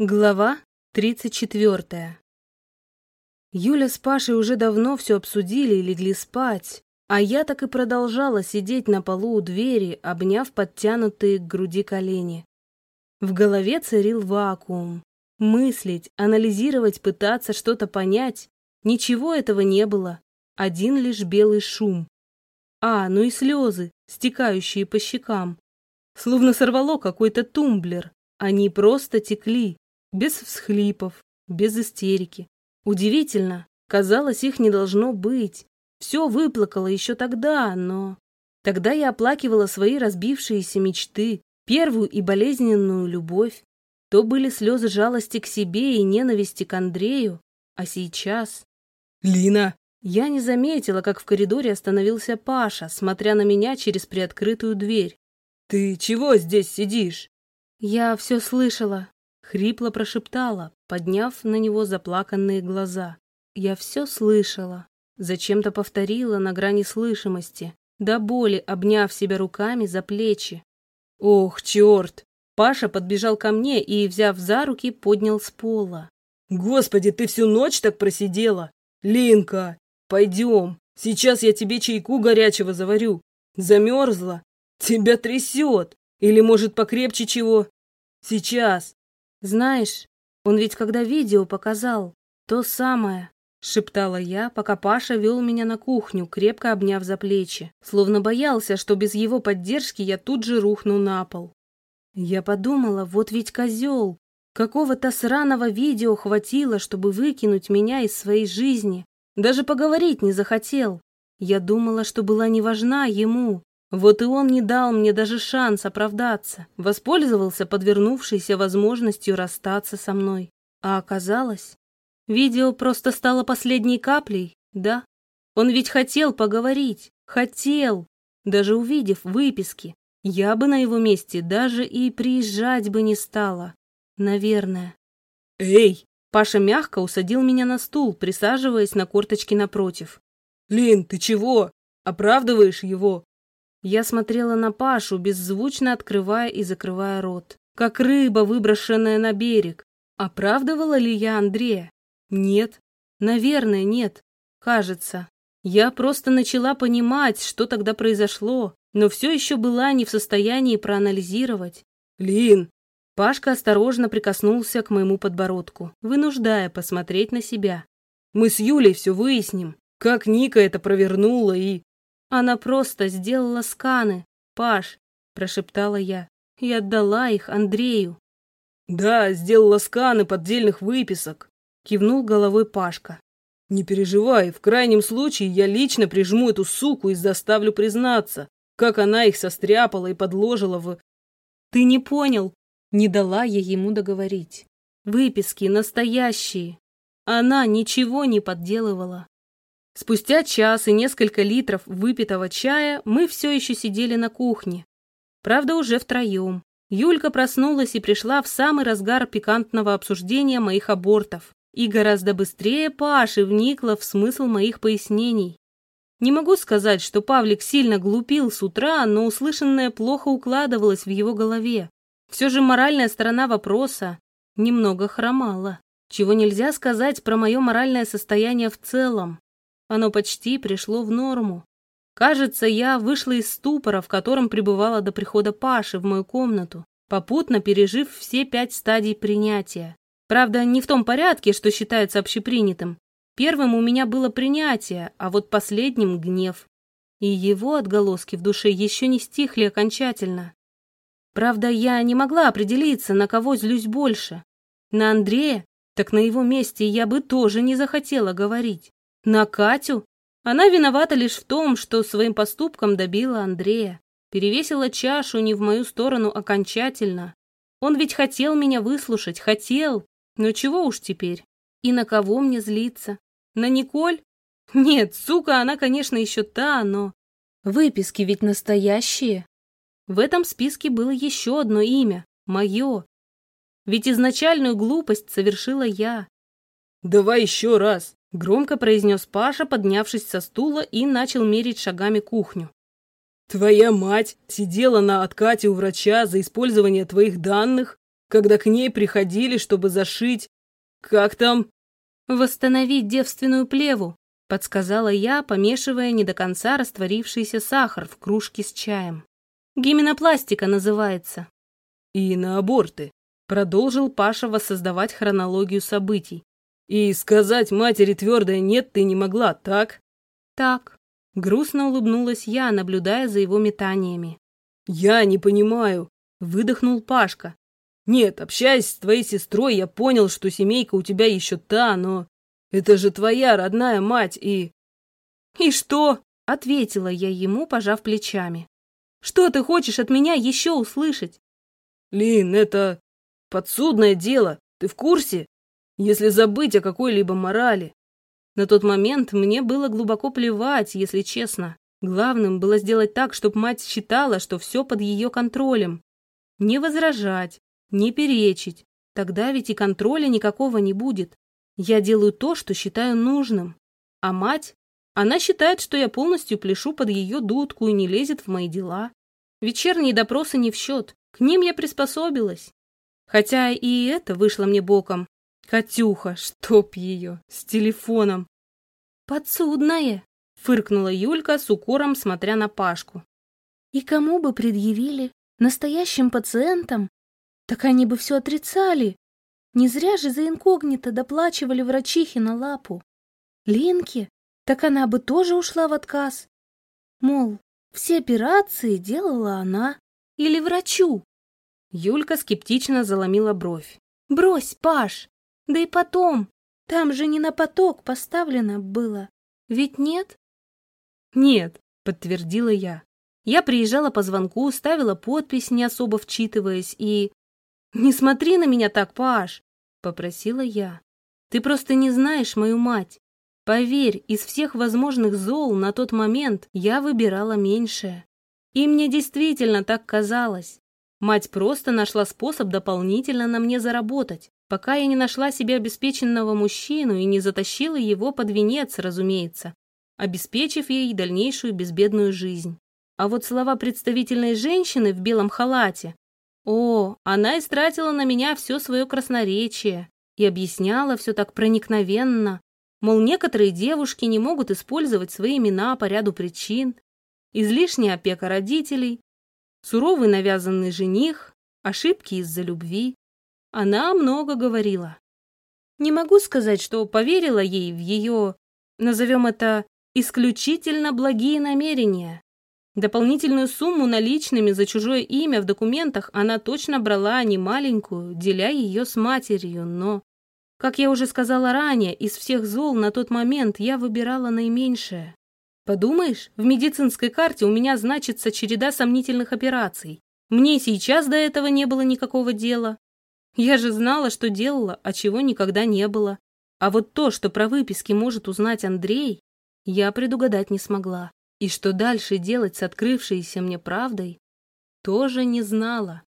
Глава 34 Юля с Пашей уже давно все обсудили и легли спать, а я так и продолжала сидеть на полу у двери, обняв подтянутые к груди колени. В голове царил вакуум. Мыслить, анализировать, пытаться что-то понять — ничего этого не было. Один лишь белый шум. А, ну и слезы, стекающие по щекам. Словно сорвало какой-то тумблер. Они просто текли, без всхлипов, без истерики. Удивительно, казалось, их не должно быть. Все выплакала еще тогда, но... Тогда я оплакивала свои разбившиеся мечты, первую и болезненную любовь. То были слезы жалости к себе и ненависти к Андрею, а сейчас... «Лина!» Я не заметила, как в коридоре остановился Паша, смотря на меня через приоткрытую дверь. «Ты чего здесь сидишь?» Я все слышала, Хрипло прошептала, подняв на него заплаканные глаза. Я все слышала. Зачем-то повторила на грани слышимости, до боли обняв себя руками за плечи. «Ох, черт!» Паша подбежал ко мне и, взяв за руки, поднял с пола. «Господи, ты всю ночь так просидела! Линка, пойдем, сейчас я тебе чайку горячего заварю. Замерзла? Тебя трясет! Или, может, покрепче чего? Сейчас, «Знаешь, он ведь когда видео показал, то самое», — шептала я, пока Паша вел меня на кухню, крепко обняв за плечи, словно боялся, что без его поддержки я тут же рухну на пол. Я подумала, вот ведь козел, какого-то сраного видео хватило, чтобы выкинуть меня из своей жизни, даже поговорить не захотел. Я думала, что была не важна ему, вот и он не дал мне даже шанс оправдаться, воспользовался подвернувшейся возможностью расстаться со мной. А оказалось, видео просто стало последней каплей, да? Он ведь хотел поговорить, хотел, даже увидев выписки. Я бы на его месте даже и приезжать бы не стала, наверное. «Эй!» Паша мягко усадил меня на стул, присаживаясь на корточки напротив. «Лин, ты чего? Оправдываешь его? Я смотрела на Пашу, беззвучно открывая и закрывая рот, как рыба, выброшенная на берег. Оправдывала ли я Андрея? Нет. Наверное, нет. Кажется. Я просто начала понимать, что тогда произошло, но все еще была не в состоянии проанализировать. «Лин!» Пашка осторожно прикоснулся к моему подбородку, вынуждая посмотреть на себя. «Мы с Юлей все выясним, как Ника это провернула и...» Она просто сделала сканы, Паш, прошептала я, и отдала их Андрею. Да, сделала сканы поддельных выписок, кивнул головой Пашка. Не переживай, в крайнем случае я лично прижму эту суку и заставлю признаться, как она их состряпала и подложила в... Ты не понял, не дала я ему договорить. Выписки настоящие. Она ничего не подделывала. Спустя час и несколько литров выпитого чая мы все еще сидели на кухне. Правда, уже втроем. Юлька проснулась и пришла в самый разгар пикантного обсуждения моих абортов. И гораздо быстрее Паши вникла в смысл моих пояснений. Не могу сказать, что Павлик сильно глупил с утра, но услышанное плохо укладывалось в его голове. Все же моральная сторона вопроса немного хромала. Чего нельзя сказать про мое моральное состояние в целом. Оно почти пришло в норму. Кажется, я вышла из ступора, в котором пребывала до прихода Паши в мою комнату, попутно пережив все пять стадий принятия. Правда, не в том порядке, что считается общепринятым. Первым у меня было принятие, а вот последним — гнев. И его отголоски в душе еще не стихли окончательно. Правда, я не могла определиться, на кого злюсь больше. На Андрея? Так на его месте я бы тоже не захотела говорить. На Катю? Она виновата лишь в том, что своим поступком добила Андрея. Перевесила чашу не в мою сторону окончательно. Он ведь хотел меня выслушать, хотел. Но чего уж теперь? И на кого мне злиться? На Николь? Нет, сука, она, конечно, еще та, но... Выписки ведь настоящие. В этом списке было еще одно имя, мое. Ведь изначальную глупость совершила я. «Давай еще раз!» Громко произнес Паша, поднявшись со стула и начал мерить шагами кухню. «Твоя мать сидела на откате у врача за использование твоих данных, когда к ней приходили, чтобы зашить... Как там? Восстановить девственную плеву, подсказала я, помешивая не до конца растворившийся сахар в кружке с чаем. Гименопластика называется. И на аборты. Продолжил Паша воссоздавать хронологию событий. И сказать матери твердое «нет» ты не могла, так? Так. Грустно улыбнулась я, наблюдая за его метаниями. «Я не понимаю», — выдохнул Пашка. «Нет, общаясь с твоей сестрой, я понял, что семейка у тебя еще та, но это же твоя родная мать и...» «И что?» — ответила я ему, пожав плечами. «Что ты хочешь от меня еще услышать?» «Лин, это подсудное дело, ты в курсе? Если забыть о какой-либо морали, на тот момент мне было глубоко плевать, если честно. Главным было сделать так, чтобы мать считала, что все под ее контролем. Не возражать, не перечить. Тогда ведь и контроля никакого не будет. Я делаю то, что считаю нужным. А мать? Она считает, что я полностью пляшу под ее дудку и не лезет в мои дела. Вечерние допросы не в счет. К ним я приспособилась. Хотя и это вышло мне боком. Катюха, чтоб ее, с телефоном. Подсудная, фыркнула Юлька с укором, смотря на Пашку. И кому бы предъявили? Настоящим пациентам? Так они бы все отрицали. Не зря же за инкогнито доплачивали врачихи на лапу. Линке? Так она бы тоже ушла в отказ. Мол, все операции делала она. Или врачу. Юлька скептично заломила бровь. «Брось, Паш, да и потом, там же не на поток поставлено было. Ведь нет? Нет, подтвердила я. Я приезжала по звонку, ставила подпись, не особо вчитываясь, и... «Не смотри на меня так, Паш!» — попросила я. «Ты просто не знаешь мою мать. Поверь, из всех возможных зол на тот момент я выбирала меньшее. И мне действительно так казалось. Мать просто нашла способ дополнительно на мне заработать пока я не нашла себе обеспеченного мужчину и не затащила его под венец, разумеется, обеспечив ей дальнейшую безбедную жизнь. А вот слова представительной женщины в белом халате. О, она истратила на меня все свое красноречие и объясняла все так проникновенно, мол, некоторые девушки не могут использовать свои имена по ряду причин, излишняя опека родителей, суровый навязанный жених, ошибки из-за любви. Она много говорила. Не могу сказать, что поверила ей в ее, назовем это, исключительно благие намерения. Дополнительную сумму наличными за чужое имя в документах она точно брала не маленькую, деля ее с матерью, но, как я уже сказала ранее, из всех зол на тот момент я выбирала наименьшее. Подумаешь, в медицинской карте у меня значится череда сомнительных операций. Мне сейчас до этого не было никакого дела. Я же знала, что делала, а чего никогда не было. А вот то, что про выписки может узнать Андрей, я предугадать не смогла. И что дальше делать с открывшейся мне правдой, тоже не знала.